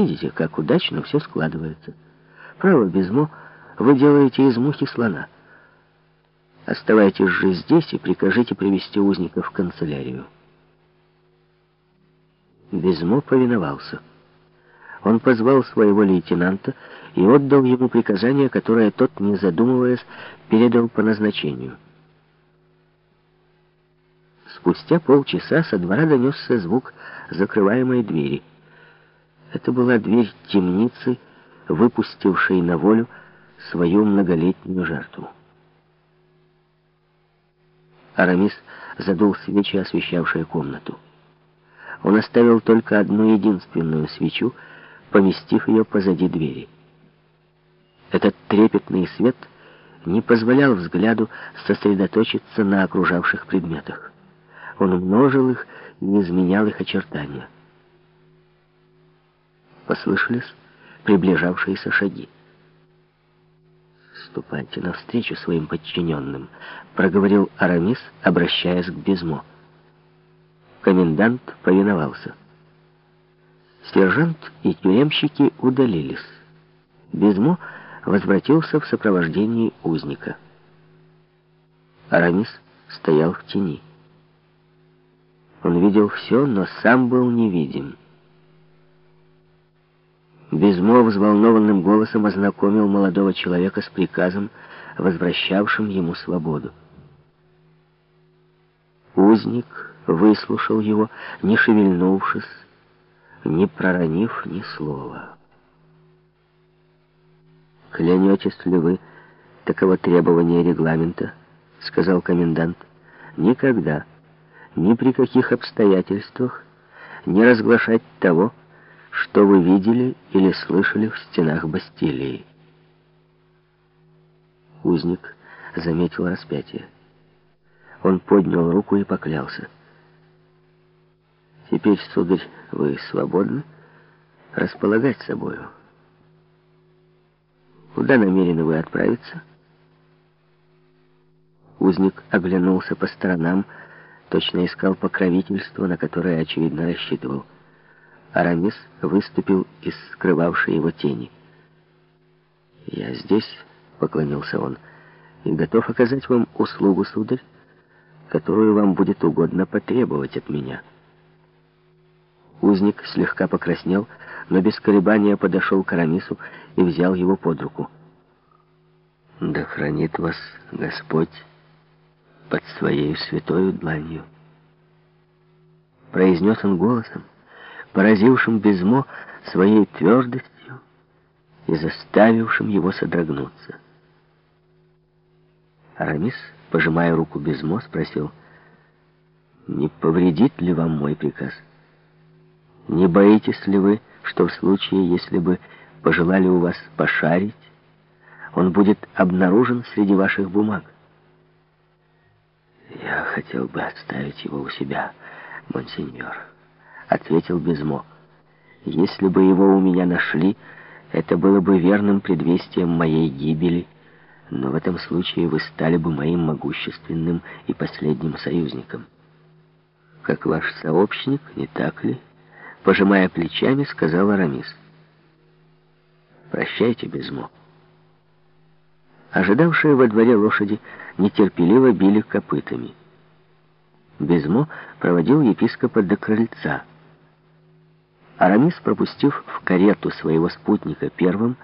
Видите, как удачно все складывается. Право, Безмо, вы делаете из мухи слона. Оставайтесь же здесь и прикажите привести узника в канцелярию. Безмо повиновался. Он позвал своего лейтенанта и отдал ему приказание, которое тот, не задумываясь, передал по назначению. Спустя полчаса со двора донесся звук закрываемой двери. Это была дверь темницы, выпустившей на волю свою многолетнюю жертву. Арамис задул свечи, освещавшие комнату. Он оставил только одну единственную свечу, поместив ее позади двери. Этот трепетный свет не позволял взгляду сосредоточиться на окружавших предметах. Он умножил их и изменял их очертания. Послышались приближавшиеся шаги. «Ступайте навстречу своим подчиненным», — проговорил Арамис, обращаясь к Безмо. Комендант повиновался. Сержант и тюремщики удалились. Безмо возвратился в сопровождении узника. Арамис стоял в тени. Он видел все, но сам был невидим. Безмо взволнованным голосом ознакомил молодого человека с приказом, возвращавшим ему свободу. Узник выслушал его, не шевельнувшись, не проронив ни слова. «Клянетесь ли вы такого требования регламента?» — сказал комендант. «Никогда, ни при каких обстоятельствах не разглашать того, что вы видели или слышали в стенах Бастилии. Узник заметил распятие. Он поднял руку и поклялся. «Теперь, сударь, вы свободны располагать собою. Куда намерены вы отправиться?» Узник оглянулся по сторонам, точно искал покровительство, на которое, очевидно, рассчитывал. Арамис выступил из скрывавшей его тени. «Я здесь», — поклонился он, — «и готов оказать вам услугу, сударь, которую вам будет угодно потребовать от меня». Узник слегка покраснел, но без колебания подошел к Арамису и взял его под руку. «Да хранит вас Господь под своей святою дланью», — произнес он голосом, поразившим Безмо своей твердостью и заставившим его содрогнуться. Арамис, пожимая руку Безмо, спросил, «Не повредит ли вам мой приказ? Не боитесь ли вы, что в случае, если бы пожелали у вас пошарить, он будет обнаружен среди ваших бумаг?» «Я хотел бы оставить его у себя, монсеньор» ответил Безмо. «Если бы его у меня нашли, это было бы верным предвестием моей гибели, но в этом случае вы стали бы моим могущественным и последним союзником. Как ваш сообщник, не так ли?» Пожимая плечами, сказал Арамис. «Прощайте, Безмо». Ожидавшие во дворе лошади нетерпеливо били копытами. Безмо проводил епископа до крыльца. Арамис, пропустив в карету своего спутника первым,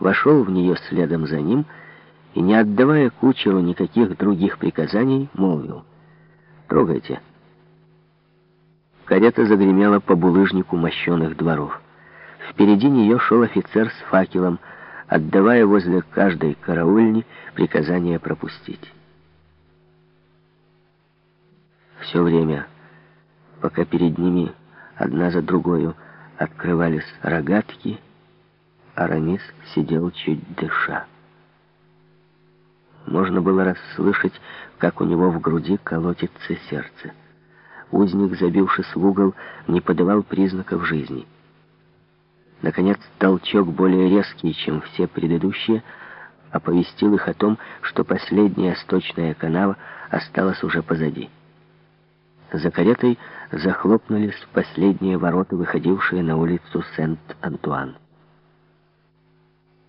вошел в нее следом за ним и, не отдавая кучеру никаких других приказаний, молвил «Трогайте». Карета загремела по булыжнику мощенных дворов. Впереди нее шел офицер с факелом, отдавая возле каждой караульни приказание пропустить. Все время, пока перед ними одна за другой открывались рогатки, Арамис сидел чуть дыша. Можно было расслышать, как у него в груди колотится сердце. Узник, забившись в угол, не подавал признаков жизни. Наконец, толчок более резкий, чем все предыдущие, оповестил их о том, что последняя сточная канава осталась уже позади. За каретой захлопнулись последние ворота, выходившие на улицу Сент-Антуан.